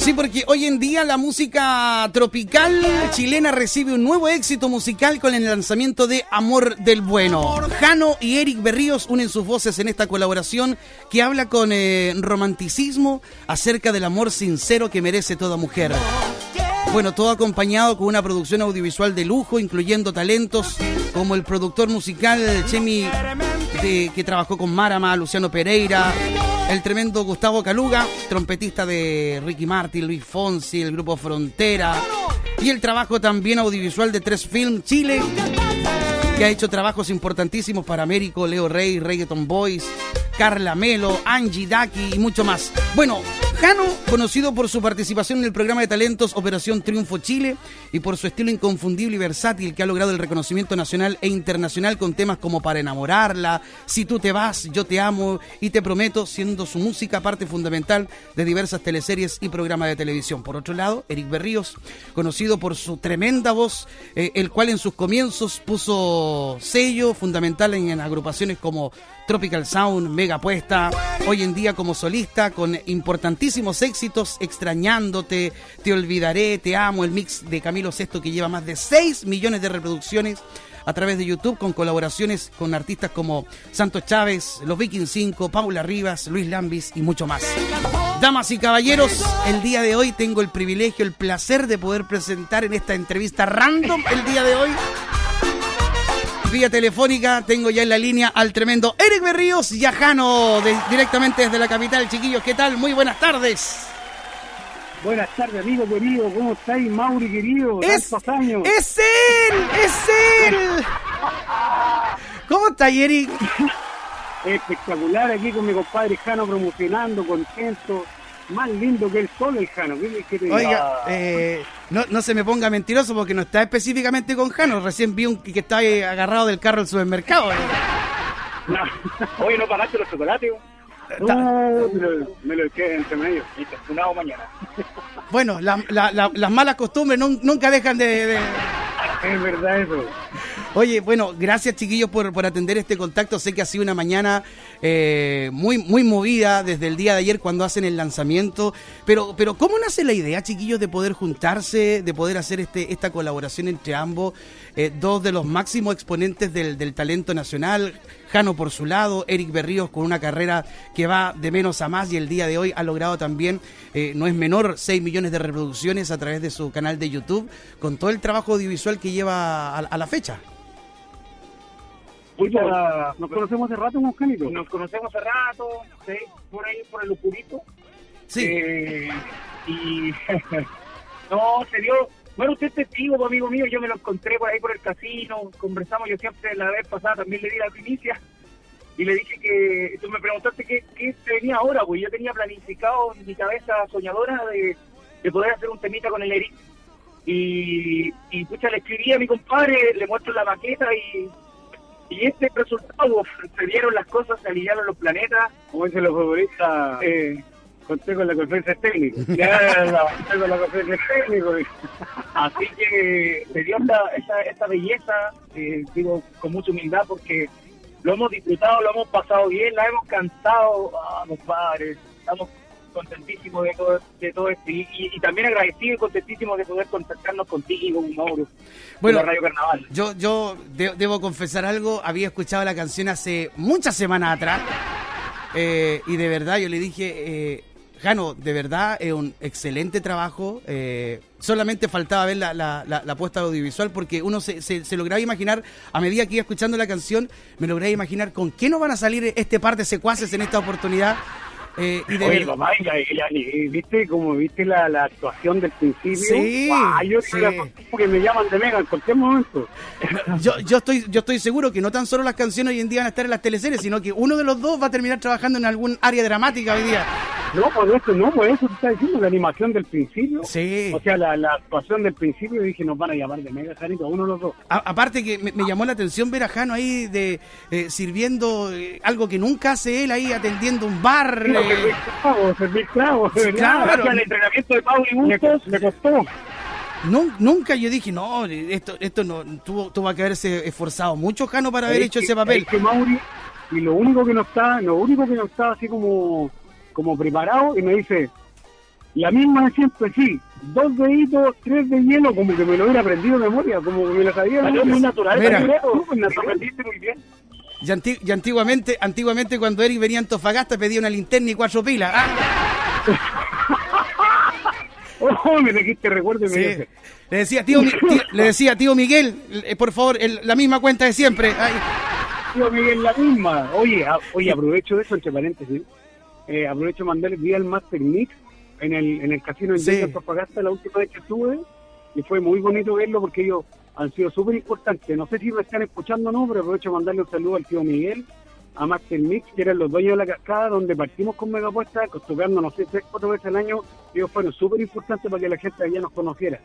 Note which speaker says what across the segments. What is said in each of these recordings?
Speaker 1: Sí, porque hoy en día la música tropical chilena recibe un nuevo éxito musical con el lanzamiento de Amor del Bueno. Jano y Eric Berríos unen sus voces en esta colaboración que habla con eh, romanticismo acerca del amor sincero que merece toda mujer. Bueno, todo acompañado con una producción audiovisual de lujo, incluyendo talentos como el productor musical Chemi, que trabajó con Marama, Luciano Pereira, el tremendo Gustavo Caluga, trompetista de Ricky Martin, Luis Fonsi, el grupo Frontera, y el trabajo también audiovisual de Tres Film Chile, que ha hecho trabajos importantísimos para Américo, Leo Rey, Reggaeton Boys, Carla Melo, Angie Daki y mucho más. Bueno, Jano, conocido por su participación en el programa de talentos Operación Triunfo Chile y por su estilo inconfundible y versátil que ha logrado el reconocimiento nacional e internacional con temas como Para enamorarla, Si tú te vas, Yo te amo y te prometo, siendo su música parte fundamental de diversas teleseries y programas de televisión. Por otro lado, Eric Berríos, conocido por su tremenda voz, eh, el cual en sus comienzos puso sello fundamental en agrupaciones como Tropical Sound, Mega Puesta, hoy en día como solista con importantísimos éxitos, Extrañándote, Te Olvidaré, Te Amo, el mix de Camilo Sesto que lleva más de 6 millones de reproducciones a través de YouTube con colaboraciones con artistas como Santos Chávez, Los Vikings 5, Paula Rivas, Luis Lambis y mucho más. Damas y caballeros, el día de hoy tengo el privilegio, el placer de poder presentar en esta entrevista random el día de hoy vía telefónica. Tengo ya en la línea al tremendo Eric Berríos Yajano, directamente desde la capital. Chiquillos, ¿qué tal? Muy buenas tardes.
Speaker 2: Buenas tardes, amigo querido. ¿Cómo estáis, Mauri querido?
Speaker 1: Es, años. ¡Es él! ¡Es él! ¿Cómo está, Eric?
Speaker 2: Espectacular aquí con mi compadre Jano promocionando, contento más lindo que el sol, el Jano.
Speaker 1: Oiga, eh, no, no se me ponga mentiroso porque no está específicamente con Jano. Recién vi un que está agarrado del carro del supermercado.
Speaker 2: No. Oye, ¿no pagaste los chocolates? No, me lo quedé entre medio y te mañana.
Speaker 1: Bueno, las malas costumbres nunca dejan de,
Speaker 2: Es verdad eso.
Speaker 1: Oye, bueno, gracias chiquillos por, por atender este contacto. Sé que ha sido una mañana eh, muy, muy movida desde el día de ayer cuando hacen el lanzamiento. Pero, pero ¿cómo nace la idea, chiquillos, de poder juntarse, de poder hacer este, esta colaboración entre ambos? Eh, dos de los máximos exponentes del, del talento nacional. Jano por su lado, Eric Berríos con una carrera que va de menos a más y el día de hoy ha logrado también, eh, no es menor, 6 millones de reproducciones a través de su canal de YouTube, con todo el trabajo audiovisual que lleva a la fecha
Speaker 2: nos conocemos hace rato. Nos conocemos hace rato, ¿sí? por ahí, por el Lupurito.
Speaker 1: Sí.
Speaker 2: Eh, y no, se dio. Bueno, usted es testigo, amigo mío, yo me lo encontré por ahí por el casino, conversamos, yo siempre la vez pasada también le di la primicia y le dije que tú me preguntaste qué, qué se venía ahora, pues yo tenía planificado en mi cabeza soñadora de, de poder hacer un temita con el Eric. Y, y pucha, le escribí a mi compadre, le muestro la maqueta y y este resultado, se dieron las cosas, se alinearon los planetas. Como dicen los futbolistas, eh, conté con la conferencia técnica. Ya conté con la conferencia técnica. Así que se dio esta, esta, belleza, eh, digo con mucha humildad, porque lo hemos disfrutado, lo hemos pasado bien, la hemos cantado, ah, compadre, estamos contentísimo de todo, de todo esto y, también agradecido y contentísimo de poder contactarnos contigo, Mauro,
Speaker 1: bueno, Radio Carnaval. Yo, yo debo confesar algo, había escuchado la canción hace muchas semanas atrás eh, y de verdad yo le dije, eh, Jano, de verdad es un excelente trabajo. Eh, solamente faltaba ver la, la, la, puesta audiovisual porque uno se, se, se, lograba imaginar, a medida que iba escuchando la canción, me lograba imaginar con qué nos van a salir este par de secuaces en esta oportunidad.
Speaker 2: Eh, y de Oye, papá, y, viste como viste la, la, actuación del principio.
Speaker 1: Sí,
Speaker 2: yo sí. que me llaman de Mega en cualquier momento.
Speaker 1: Yo, yo estoy yo estoy seguro que no tan solo las canciones hoy en día van a estar en las teleseries, sino que uno de los dos va a terminar trabajando en algún área dramática hoy día.
Speaker 2: No, por eso, no, por eso te está diciendo la animación del principio.
Speaker 1: Sí.
Speaker 2: O sea, la, la actuación del principio, dije, nos van a llamar de Mega Janito, uno de los dos.
Speaker 1: aparte que me, llamó la atención ver a Jano ahí de eh, sirviendo eh, algo que nunca hace él ahí atendiendo un bar.
Speaker 2: Sí, servir clavos, servir clavos. Claro. El entrenamiento de Pablo y Bustos le, costó.
Speaker 1: nunca yo dije, no, esto esto no tuvo, tuvo que haberse esforzado mucho Jano para haber hecho ese papel.
Speaker 2: que Mauri, y lo único que no está, lo único que no está así como como preparado y me dice,
Speaker 3: La misma de siempre, sí. Dos deditos, tres de hielo, como que me lo hubiera aprendido de memoria, como que me lo sabía.
Speaker 2: Salió muy natural.
Speaker 1: Mira.
Speaker 3: Me lo aprendiste muy bien.
Speaker 1: Y, anti- y antiguamente, antiguamente cuando Eric venía a Antofagasta pedía una linterna y cuatro pilas. Ah,
Speaker 3: Oh, me dijiste recuerdo y me
Speaker 1: sí.
Speaker 3: sed.
Speaker 1: Le decía, tío, tío- le decía, tío Miguel, eh, por favor, el- la misma cuenta de siempre. Ay,
Speaker 3: Tío Miguel, la misma. Oye, a- oye, aprovecho eso, entre paréntesis. Eh, aprovecho de mandarle vía al Master Mix en el, en el casino en
Speaker 1: sí.
Speaker 3: Antofagasta la última vez que estuve. Y fue muy bonito verlo porque ellos han sido súper importantes. No sé si me están escuchando o no, pero aprovecho de mandarle un saludo al tío Miguel, a Master Mix, que eran los dueños de la cascada, donde partimos con Megapuesta, tocando, no sé, tres, cuatro veces al año. Ellos fueron súper importantes para que la gente allá nos conociera.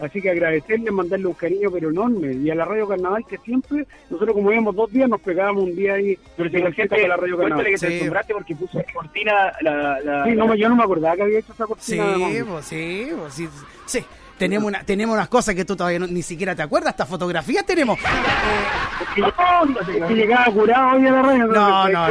Speaker 3: Así que agradecerles, mandarle un cariño pero enorme. Y a la Radio Carnaval que siempre, nosotros como íbamos dos días, nos pegábamos un día ahí
Speaker 2: Pero si la
Speaker 3: la
Speaker 2: gente,
Speaker 3: gente la Radio Carnaval.
Speaker 2: que
Speaker 1: Sí.
Speaker 2: te asombraste porque puso cortina la... la
Speaker 3: Sí, no, me- yo no me acordaba que había hecho esa
Speaker 1: sí,
Speaker 3: cortina. Mambo.
Speaker 1: pues, sí, pues, sí, sí. Tenemos, una, tenemos unas cosas que tú todavía no- ni siquiera te acuerdas, hasta fotografías tenemos.
Speaker 3: Radio.
Speaker 1: No, no,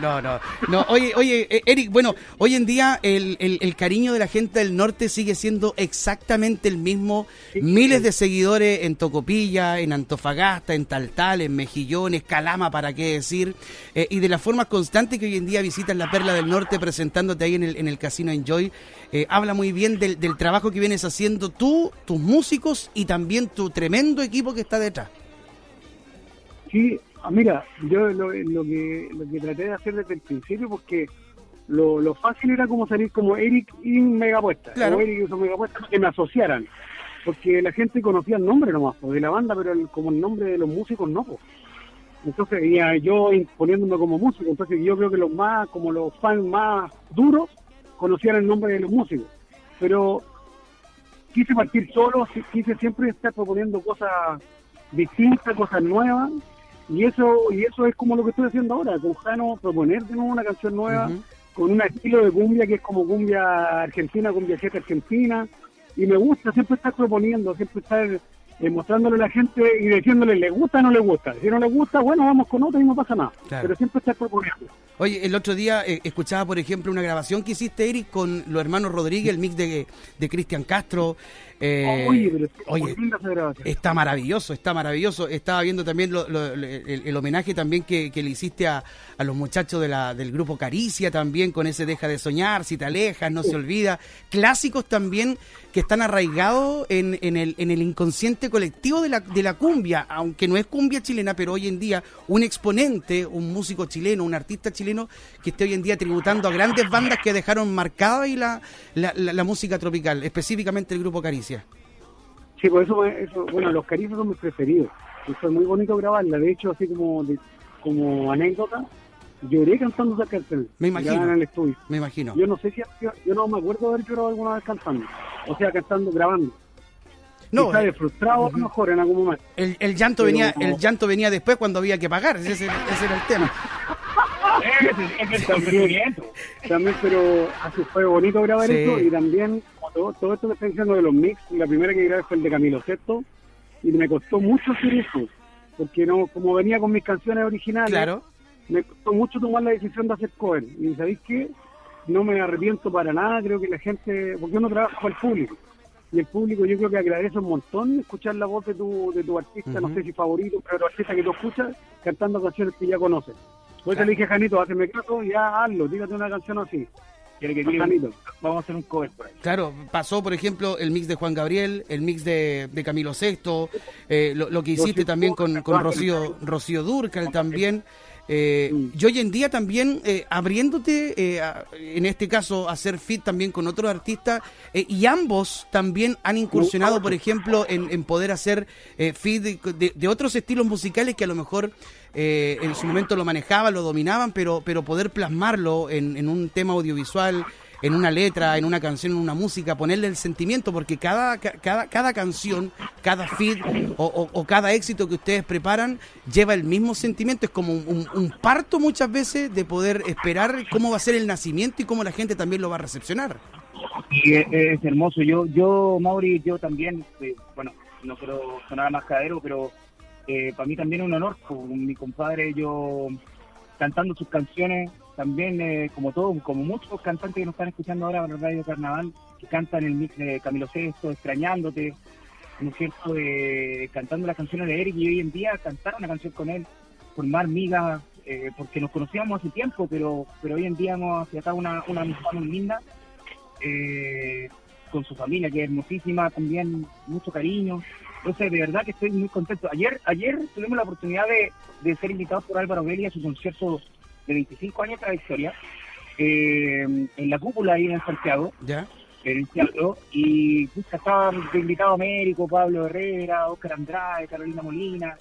Speaker 1: no,
Speaker 3: no
Speaker 1: no, no. Oye, oye, eh, Eric, bueno, hoy en día el, el- el cariño de la gente del norte sigue siendo exactamente el mismo. Miles de seguidores en Tocopilla, en Antofagasta, en Taltal, en Mejillones, Calama, para qué decir. Eh, y de la forma constante que hoy en día visitan la Perla del Norte presentándote ahí en el, en el Casino Enjoy, eh, habla muy bien del, del trabajo que vienes haciendo tú, tus músicos y también tu tremendo equipo que está detrás.
Speaker 3: Sí, ah, mira, yo lo, lo que lo que traté de hacer desde el principio, porque lo, lo fácil era como salir como Eric y Megapuesta,
Speaker 1: Claro.
Speaker 3: o Eric y Megapuesta, que me asociaran, porque la gente conocía el nombre nomás pues, de la banda, pero el- como el nombre de los músicos no. Pues. Entonces, y, ah, yo imponiéndome como músico, entonces yo creo que los más, como los fans más duros, conocían el nombre de los músicos. Pero quise partir solo, quise siempre estar proponiendo cosas distintas, cosas nuevas, y eso y eso es como lo que estoy haciendo ahora, con Jano proponer de nuevo una canción nueva, con un estilo de cumbia que es como cumbia argentina, cumbia checa argentina, y me gusta siempre estar proponiendo, siempre estar eh, mostrándole a la gente y diciéndole le gusta o no le gusta. Si no le gusta, bueno, vamos con otra y no pasa nada.
Speaker 1: Claro.
Speaker 3: Pero siempre estar proponiendo.
Speaker 1: Oye, el otro día eh, escuchaba, por ejemplo, una grabación que hiciste, Eric, con los hermanos Rodríguez, el mix de, de Cristian Castro. Eh,
Speaker 3: oye, pero
Speaker 1: oye. Está maravilloso, está maravilloso. Estaba viendo también lo- lo- lo- el, el homenaje también que, que le hiciste a, a los muchachos de la, del grupo Caricia también con ese Deja de soñar, si te alejas, no se olvida. Clásicos también que están arraigados en, en el, en el inconsciente colectivo de la, de la cumbia, aunque no es cumbia chilena, pero hoy en día un exponente, un músico chileno, un artista chileno que esté hoy en día tributando a grandes bandas que dejaron marcada ahí la, la, la- la música tropical, específicamente el grupo Caricia.
Speaker 3: Sí, por eso, me- eso bueno, los caricios son mis preferidos. Y fue muy bonito grabarla. De hecho, así como de- como anécdota, lloré cantando esa canción.
Speaker 1: Me imagino.
Speaker 3: En el estudio.
Speaker 1: Me imagino.
Speaker 3: Yo no sé si, yo, yo no me acuerdo de haber llorado alguna vez cantando. O sea, cantando, grabando.
Speaker 1: No,
Speaker 3: Quizá
Speaker 1: eh,
Speaker 3: de frustrado a lo mejor en algún momento.
Speaker 1: El, el llanto
Speaker 3: Pero
Speaker 1: venía,
Speaker 3: como-
Speaker 1: el llanto venía después cuando había que pagar, ese, ese era el tema.
Speaker 3: También, pero así fue bonito grabar
Speaker 1: Sí.
Speaker 3: esto y también como todo, todo esto que estoy diciendo de los mix, la primera que grabé fue el de Camilo Sesto y me costó mucho hacer eso, porque no como venía con mis canciones originales,
Speaker 1: Claro.
Speaker 3: me costó mucho tomar la decisión de hacer cover. Y ¿sabéis qué? No me arrepiento para nada, creo que la gente, porque uno trabaja para el público. Y el público yo creo que agradece un montón escuchar la voz de tu, de tu artista, no sé si favorito, pero tu artista que tú escuchas cantando canciones que ya conoces. Por eso
Speaker 1: Claro.
Speaker 3: le dije, Janito, hazme caso, ya hazlo, dígate una canción así.
Speaker 2: Quiere que
Speaker 3: Janito.
Speaker 2: vamos a hacer un cover por ahí.
Speaker 1: Claro, pasó por ejemplo el mix de Juan Gabriel, el mix de, de Camilo Sexto, eh, lo, lo que hiciste
Speaker 3: Rocío
Speaker 1: también con, con. Rocío, Rocío Durcal también. Eh,
Speaker 3: Mm.
Speaker 1: y hoy en día también eh, abriéndote, eh, a- en este caso, a hacer fit también con otros artistas, eh, y ambos también han incursionado, por ejemplo, en, en poder hacer fit de, de- de otros estilos musicales que a lo mejor eh, en su momento lo manejaban, lo dominaban, pero, pero poder plasmarlo en, un tema audiovisual, en una letra, en una canción, en una música, ponerle el sentimiento, porque cada, ca- cada, cada canción, cada feed o, cada éxito que ustedes preparan lleva el mismo sentimiento, es como un, parto muchas veces de poder esperar cómo va a ser el nacimiento y cómo la gente también lo va a recepcionar.
Speaker 2: Y es, es hermoso. Yo, yo, Mauri, yo también, eh, bueno, no quiero sonar más cadero, pero eh, para mí también es un honor. Con mi compadre, yo cantando sus canciones, también, eh, como todos, como muchos cantantes que nos están escuchando ahora en Radio Carnaval, que cantan el mix de Camilo Sesto, Extrañándote, ¿no es cierto?, eh, cantando las canciones de Eric y hoy en día cantar una canción con él, formar migas, eh, porque nos conocíamos hace tiempo, pero pero hoy en día hemos acá una, una amistad muy linda, eh, con su familia, que es hermosísima, también mucho cariño. Entonces, de verdad que estoy muy contento. Ayer ayer tuvimos la oportunidad de, de ser invitados por Álvaro Belli a su concierto de 25 años de trayectoria, eh, en la cúpula ahí en Santiago.
Speaker 1: ¿Ya?
Speaker 2: en el teatro y pucha, estaban de invitado Américo, Pablo Herrera, Oscar Andrade, Carolina Molina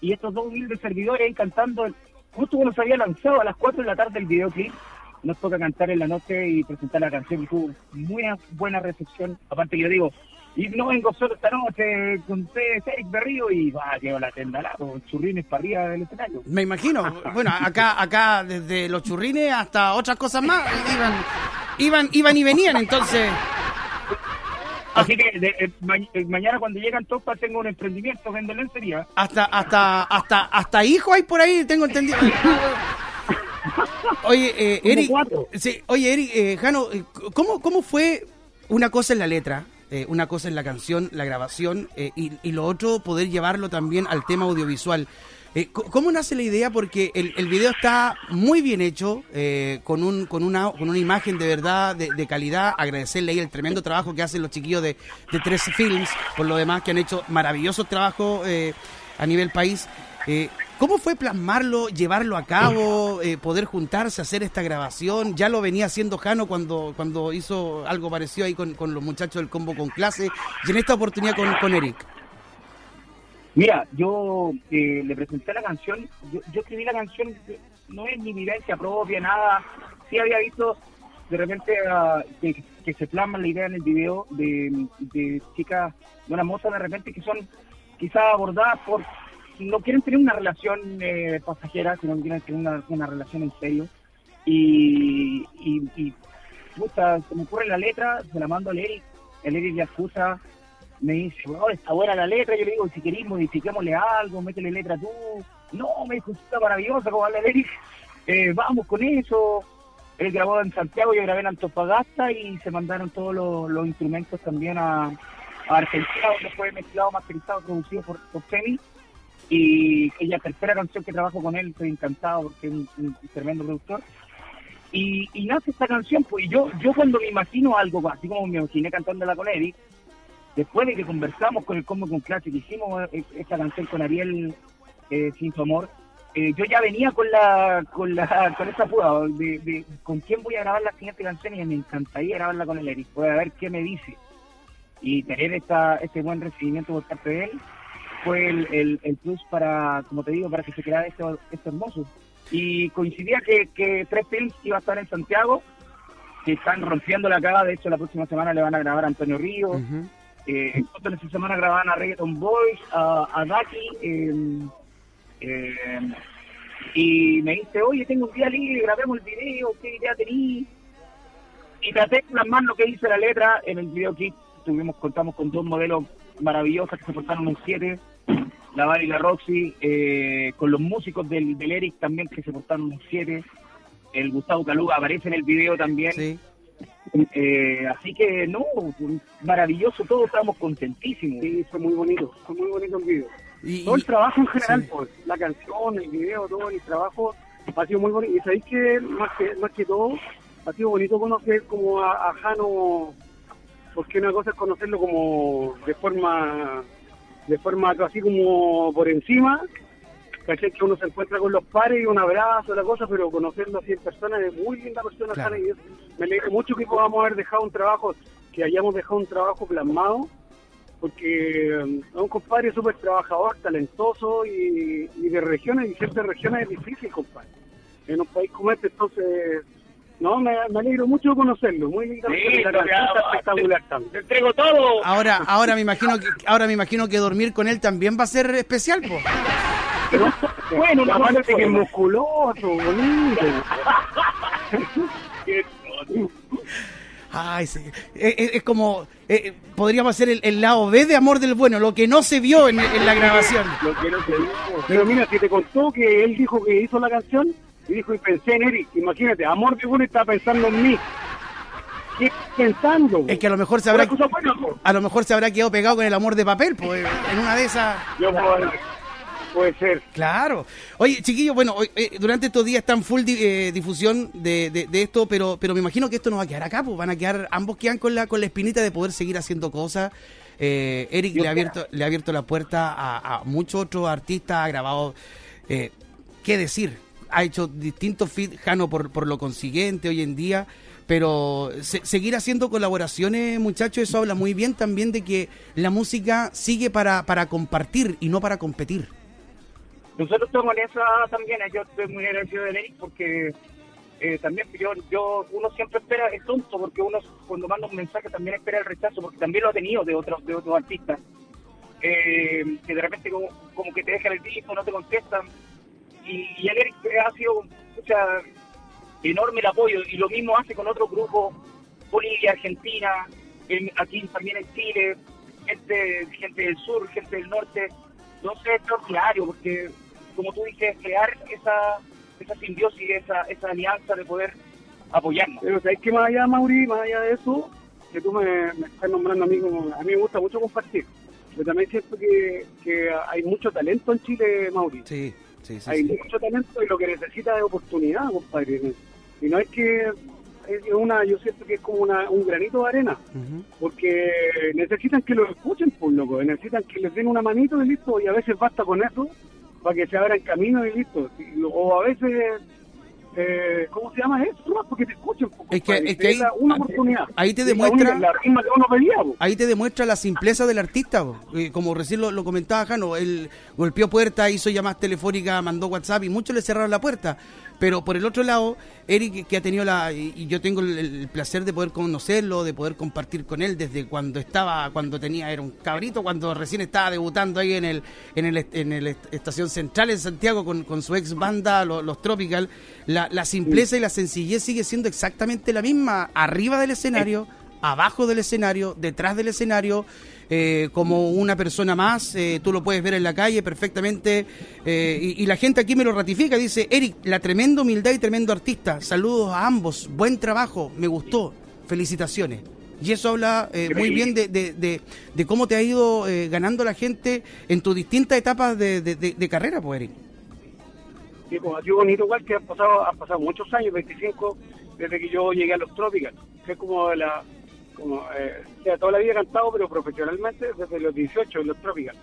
Speaker 2: y estos dos humildes servidores ahí cantando justo cuando se había lanzado a las 4 de la tarde el videoclip nos toca cantar en la noche y presentar la canción y tuvo muy buena recepción aparte yo digo y no vengo solo esta noche con ustedes, Eric Berrío y va, llevo la tenda con churrines para arriba del escenario
Speaker 1: Me imagino. Bueno, acá, acá desde los churrines hasta otras cosas más iban, iban, iban y venían, entonces.
Speaker 2: Así que de- eh, ma- eh, mañana cuando llegan topas tengo un emprendimiento vendo lencería.
Speaker 1: Hasta, hasta, hasta, hasta hijo hay por ahí, tengo entendido. Oye, eh, Eric, sí, oye, Eric, eh, Jano, eh, ¿cómo, ¿cómo fue una cosa en la letra, eh, una cosa en la canción, la grabación, eh, y, y lo otro poder llevarlo también al tema audiovisual? Eh, ¿Cómo nace la idea? Porque el, el video está muy bien hecho, con, un, con, una, con una imagen de verdad, de, de calidad. Agradecerle ahí el tremendo trabajo que hacen los chiquillos de, de Tres Films, por lo demás, que han hecho maravillosos trabajos a nivel país. ¿Cómo fue plasmarlo, llevarlo a cabo, eh, poder juntarse, hacer esta grabación? Ya lo venía haciendo Jano cuando, cuando hizo algo parecido ahí con, con los muchachos del combo con clase y en esta oportunidad con, con Eric.
Speaker 2: Mira, yo eh, le presenté la canción, yo, yo escribí la canción, no es mi vivencia propia, nada. Sí había visto de repente que, que se plasma la idea en el video de, de chicas, de una moza de repente que son quizás abordadas por, no quieren tener una relación eh, pasajera, sino que quieren tener una, una relación en serio. Y, y, y se me ocurre la letra, se la mando al Eric, el Eric la escucha, me dice, oh, está buena la letra, yo le digo, si querés modifiquémosle algo, métele letra tú, no, me dijo, está maravillosa, como habla el Eric, eh, vamos con eso, él grabó en Santiago, yo grabé en Antofagasta y se mandaron todos los, instrumentos también a, a Argentina, donde fue mezclado, masterizado, producido por, por Femi, y es la tercera canción que trabajo con él, estoy encantado porque es un, tremendo productor. Y, y nace esta canción, pues yo, yo cuando me imagino algo, así como me imaginé cantándola con Eric, después de que conversamos con el Combo con Clase, que hicimos eh, esta canción con Ariel eh, Sin su amor, eh, yo ya venía con la con la con esa puda de, de con quién voy a grabar la siguiente canción y me encantaría grabarla con el Eric, pues a ver qué me dice. Y tener esta, este buen recibimiento por parte de él fue el, el, el plus para, como te digo, para que se creara esto, esto hermoso. Y coincidía que, que Tres Films iba a estar en Santiago, que están rompiendo la cara, de hecho la próxima semana le van a grabar a Antonio Ríos,
Speaker 1: Ujú.
Speaker 2: eh, otra esta semana grababan a Reggaeton Boys, a, a Daki, eh, eh, y me dice, oye, tengo un día libre, grabemos el video, ¿qué idea tení? Y traté de plasmar lo que dice la letra en el videoclip. Tuvimos, contamos con dos modelos maravillosos que se portaron un 7, la y la Roxy, eh, con los músicos del, del Eric también que se portaron un 7. El Gustavo Caluga aparece en el video también.
Speaker 1: Sí.
Speaker 2: Eh, así que no, maravilloso, todos estamos contentísimos.
Speaker 3: Sí, fue muy bonito, fue muy bonito el video.
Speaker 1: Y,
Speaker 3: Todo el trabajo en general,
Speaker 1: sí.
Speaker 3: pues, la canción, el video, todo el trabajo ha sido muy bonito. Y sabéis que más que más que todo, ha sido bonito conocer como a, a Jano, porque una cosa es conocerlo como de forma, de forma así como por encima, ¿cachai? Que uno se encuentra con los pares y un abrazo, la cosa, pero conocerlo así en persona es muy linda persona,
Speaker 1: Claro.
Speaker 3: Y me alegro mucho que podamos haber dejado un trabajo, que hayamos dejado un trabajo plasmado porque es un compadre súper trabajador, talentoso y, y de regiones, y ciertas regiones es difícil, compadre. En un país como este, entonces, no, me, me alegro mucho de conocerlo, muy linda
Speaker 2: Sí,
Speaker 3: la canción espectacular también.
Speaker 2: Te entrego todo.
Speaker 1: ahora, ahora me imagino que, ahora me imagino que dormir con él también va a ser especial, po.
Speaker 2: Bueno, una
Speaker 3: aparte
Speaker 2: cosa
Speaker 3: que es musculoso, bonito.
Speaker 1: Ay, sí. Eh, eh, es como, eh, podríamos hacer el, el lado B de Amor del Bueno, lo que no se vio en, en la grabación.
Speaker 2: Lo que no te digo.
Speaker 3: Pero mira, si te contó que él dijo que hizo la canción, Y dijo, y pensé en Eric, imagínate, amor de bueno está pensando en mí. ¿Qué pensando?
Speaker 1: Es que a lo mejor se habrá, a lo mejor se habrá quedado pegado con el amor de papel, pues en una de esas.
Speaker 3: Yo, puede ser.
Speaker 1: Claro. Oye, chiquillos, bueno, eh, durante estos días están full eh, difusión de, de, esto, pero, pero me imagino que esto no va a quedar acá, pues van a quedar, ambos quedan con la, con la espinita de poder seguir haciendo cosas. Eh, Eric le ha, abierto, le ha abierto la puerta a, muchos otros artistas, ha grabado, eh, ¿qué decir? Ha hecho distintos feeds, Jano, por, por lo consiguiente hoy en día. Pero seguir haciendo colaboraciones, muchachos, eso habla muy bien también de que la música sigue para, para compartir y no para competir.
Speaker 2: Nosotros estamos en esa también, yo estoy muy agradecido de Eric porque eh, también yo, yo, uno siempre espera, es tonto porque uno cuando manda un mensaje también espera el rechazo, porque también lo ha tenido de otros de otros artistas, eh, que de repente como, como, que te dejan el disco, no te contestan, y, y el Eric ha sido mucha, enorme el apoyo, y lo mismo hace con otros grupos, Bolivia, Argentina, aquí también en Chile, gente, gente del sur, gente del norte, no sé, es extraordinario, porque como tú dices, crear esa, esa simbiosis, esa, esa alianza de poder apoyarnos.
Speaker 3: Pero sabes que más allá, Mauri, más allá de eso, que tú me, estás nombrando a mí como, a mí me gusta mucho compartir. Pero también siento que, que hay mucho talento en Chile, Mauri.
Speaker 1: Sí, sí, sí.
Speaker 3: Hay mucho talento y lo que necesita es oportunidad, compadre. Y no es que es una, yo siento que es como una, un granito de arena, porque necesitan que lo escuchen, pues loco, necesitan que les den una manito y listo, y a veces basta con eso para que se abran camino y listo. O a veces eh, ¿cómo se llama eso? Porque te escuchen.
Speaker 1: es que, es que ahí, una oportunidad. Ahí te demuestra, la, ahí te demuestra la simpleza del artista. Eh, como recién lo, comentaba Jano, él golpeó puerta, hizo llamadas telefónicas, mandó WhatsApp y muchos le cerraron la puerta. Pero por el otro lado, Eric, que ha tenido la. Y yo tengo el, placer de poder conocerlo, de poder compartir con él desde cuando estaba, cuando tenía, era un cabrito, cuando recién estaba debutando ahí en el en el, en el Estación Central en Santiago con, con su ex banda, los, Tropical. La, la simpleza y la sencillez sigue siendo exactamente la misma. Arriba del escenario, abajo del escenario, detrás del escenario. Eh, como una persona más, eh, tú lo puedes ver en la calle perfectamente, eh, y, la gente aquí me lo ratifica, dice, Eric, la tremenda humildad y tremendo artista, saludos a ambos, buen trabajo, me gustó, felicitaciones. Y eso habla muy bien de, de, cómo te ha ido ganando la gente en tus distintas etapas de, carrera, pues, Eric.
Speaker 3: Sí, pues ha sido bonito igual que han pasado, han pasado muchos años, 25, desde que yo llegué a los Trópicos, que es como la, como, eh, toda la vida he cantado, pero profesionalmente desde los 18 en los Tropical.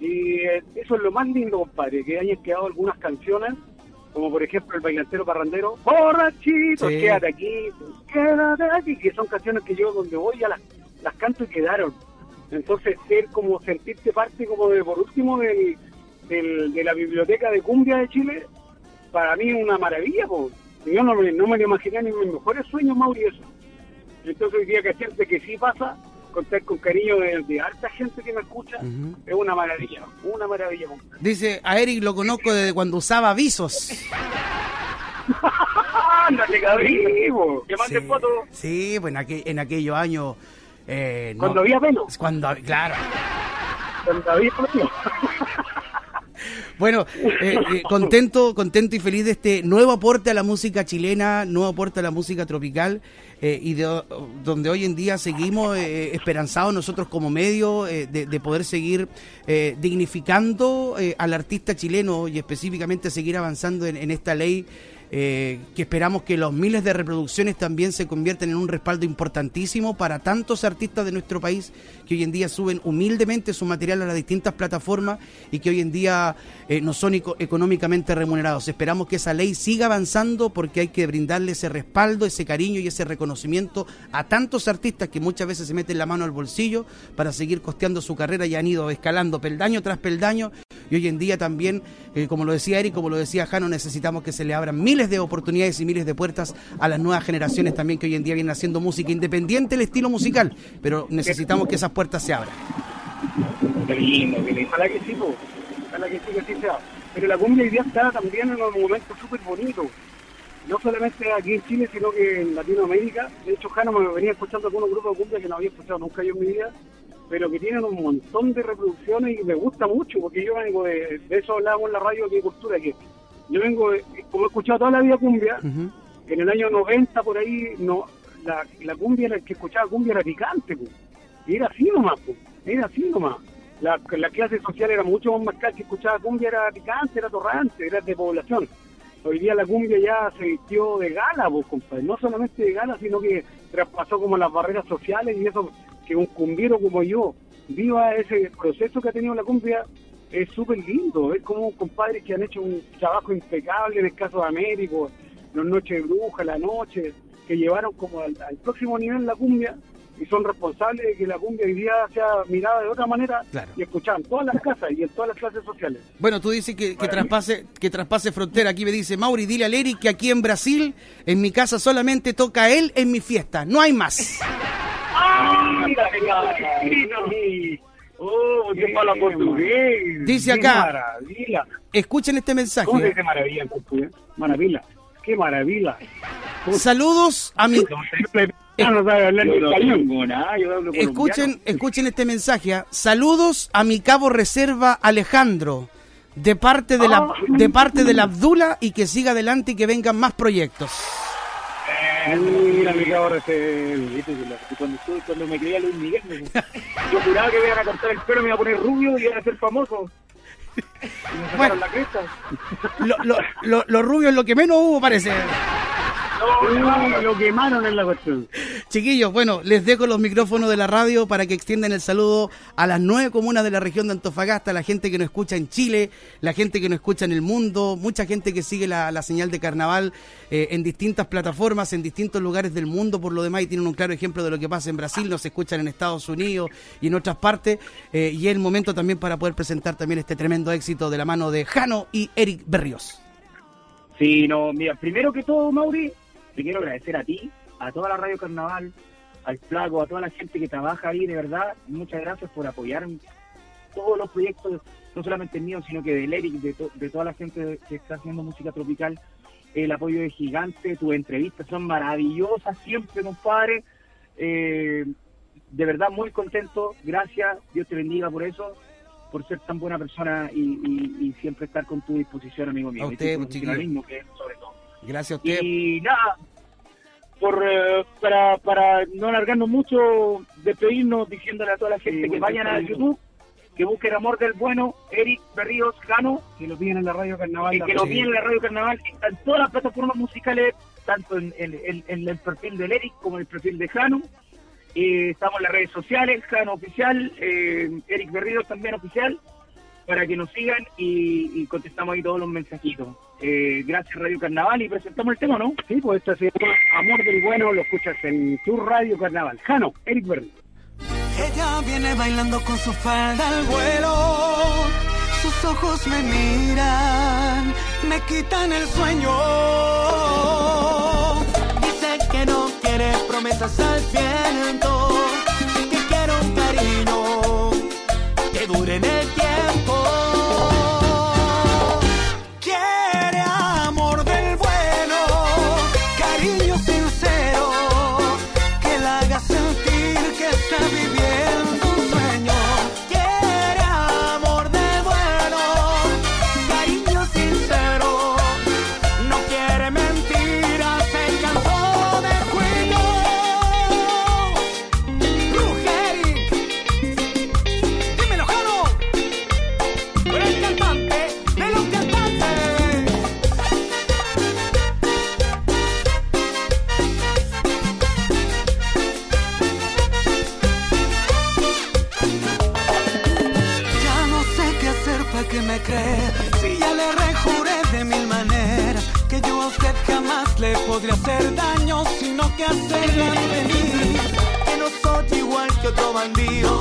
Speaker 3: Y eh, eso es lo más lindo, compadre, que hayan quedado algunas canciones, como por ejemplo El Bailantero Parrandero, Borrachito, quédate aquí, quédate aquí, que son canciones que yo donde voy ya las, las canto y quedaron. Entonces, ser como sentirte parte, como de por último, del, de la biblioteca de cumbia de Chile, para mí es una maravilla, pues. Yo no, no me lo imaginé ni en mis mejores sueños, Mauri, eso. Entonces hoy día que gente que sí pasa, contar con cariño de, de harta gente que me escucha, es una maravilla, una maravilla.
Speaker 1: Dice, a Eric lo conozco desde cuando usaba avisos.
Speaker 3: Ándale, cabrón.
Speaker 1: Sí, pues en, en aquellos años...
Speaker 3: Eh, cuando había pelo.
Speaker 1: Cuando, claro.
Speaker 3: Cuando había pelo.
Speaker 1: Bueno, eh, eh, contento, contento y feliz de este nuevo aporte a la música chilena, nuevo aporte a la música tropical eh, y de, donde hoy en día seguimos esperanzados nosotros como medio de, poder seguir dignificando al artista chileno y específicamente seguir avanzando en esta ley eh, que esperamos que los miles de reproducciones también se conviertan en un respaldo importantísimo para tantos artistas de nuestro país que hoy en día suben humildemente su material a las distintas plataformas y que hoy en día eh, no son económicamente remunerados. Esperamos que esa ley siga avanzando porque hay que brindarle ese respaldo, ese cariño y ese reconocimiento a tantos artistas que muchas veces se meten la mano al bolsillo para seguir costeando su carrera y han ido escalando peldaño tras peldaño y hoy en día también, eh, como lo decía Eric, como lo decía Jano, necesitamos que se le abran miles de oportunidades y miles de puertas a las nuevas generaciones también que hoy en día vienen haciendo música independiente el estilo musical, pero necesitamos que esas puertas se abran.
Speaker 3: Qué lindo, qué. Ojalá que sí, ojalá que sí, que sí sea. Pero la cumbia hoy día está también en un momento súper bonito. No solamente aquí en Chile, sino que en Latinoamérica. De hecho, Jano me venía escuchando algunos grupos de cumbia que no había escuchado nunca yo en mi vida pero que tienen un montón de reproducciones y me gusta mucho, porque yo vengo de, eso hablábamos en la radio de cultura, que yo vengo, como he escuchado toda la vida cumbia, en el año 90 por ahí, no la, la cumbia, el que escuchaba cumbia era picante, pues. y era así nomás, pues. era así nomás. La, la clase social era mucho más marcada, que escuchaba cumbia era picante, era torrante, era de población. Hoy día la cumbia ya se vistió de gala, pues, compadre. No solamente de gala, sino que traspasó como las barreras sociales y eso, que un cumbiero como yo viva ese proceso que ha tenido la cumbia es súper lindo. Es como compadres que han hecho un trabajo impecable en el caso de Américo, los Noches de Bruja, La Noche, que llevaron como al, próximo nivel la cumbia y son responsables de que la cumbia hoy día sea mirada de otra manera y escuchada en todas las casas y en todas las clases sociales.
Speaker 1: Bueno, tú dices que, que traspase que traspase frontera. Aquí me dice Mauri, dile a Leri que aquí en Brasil, en mi casa solamente toca él en mi fiesta, no hay más.
Speaker 3: ¡Oh, qué portugués!
Speaker 1: Dice acá, escuchen este mensaje.
Speaker 3: ¿Cómo se dice maravilla en portugués? Maravilla. ¡Qué maravilla!
Speaker 1: Saludos a mi... Escuchen, escuchen este mensaje. ¿ah? Saludos a mi cabo reserva Alejandro, de parte de la ah. de parte de la Abdula y que siga adelante y que vengan más proyectos.
Speaker 3: Mira, mi cabo reserva. Cuando, cuando me creía Luis Miguel, yo juraba que me iban a cortar el pelo, me iba a poner rubio y iba a ser famoso. Y me la cresta.
Speaker 1: Lo, lo, lo, lo rubio es lo que menos hubo, parece.
Speaker 3: No, lo quemaron en la cuestión.
Speaker 1: Chiquillos, bueno, les dejo los micrófonos de la radio para que extiendan el saludo a las nueve comunas de la región de Antofagasta, la gente que nos escucha en Chile, la gente que nos escucha en el mundo, mucha gente que sigue la, señal de carnaval eh, en distintas plataformas, en distintos lugares del mundo, por lo demás, y tienen un claro ejemplo de lo que pasa en Brasil, nos escuchan en Estados Unidos y en otras partes, eh, y es el momento también para poder presentar también este tremendo éxito de la mano de Jano y Eric Berrios.
Speaker 2: Sí, no, mira, primero que todo, Mauri, te quiero agradecer a ti, a toda la Radio Carnaval, al Flaco, a toda la gente que trabaja ahí, de verdad, muchas gracias por apoyar todos los proyectos, no solamente míos, sino que del Eric, de, de toda la gente que está haciendo música tropical. El apoyo de Gigante, tus entrevistas son maravillosas siempre, compadre. Eh, de verdad, muy contento. Gracias. Dios te bendiga por eso, por ser tan buena persona y, siempre estar con tu disposición, amigo mío.
Speaker 1: A usted,
Speaker 2: que es sobre todo.
Speaker 1: Gracias a usted.
Speaker 2: Y nada, por, eh, para, para no alargarnos mucho, despedirnos diciéndole a toda la gente que vayan a YouTube, que busquen Amor del Bueno, Eric Berríos Jano.
Speaker 3: Que lo piden en la Radio Carnaval.
Speaker 2: que lo piden en la Radio Carnaval. en todas las plataformas musicales, tanto en, el perfil del Eric como en el perfil de Jano. Eh, estamos en las redes sociales, Jano Oficial, eh, Eric Berríos también oficial para que nos sigan y, contestamos ahí todos los mensajitos. Eh, gracias Radio Carnaval y presentamos el tema, ¿no?
Speaker 3: Sí, pues esto se llama Amor del Bueno, lo escuchas en tu Radio Carnaval. Jano, Eric Verde.
Speaker 4: Ella viene bailando con su falda al vuelo, sus ojos me miran, me quitan el sueño. Dice que no quiere promesas al viento, que quiere un cariño que dure en el igual que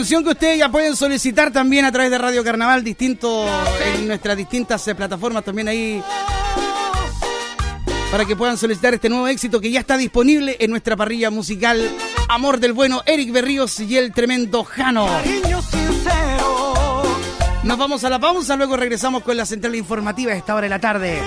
Speaker 1: canción que ustedes ya pueden solicitar también a través de Radio Carnaval, distinto en nuestras distintas eh, plataformas también ahí para que puedan solicitar este nuevo éxito que ya está disponible en nuestra parrilla musical Amor del Bueno, Eric Berríos y el tremendo Jano. Nos vamos a la pausa, luego regresamos con la central informativa a esta hora de la tarde.